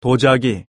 도자기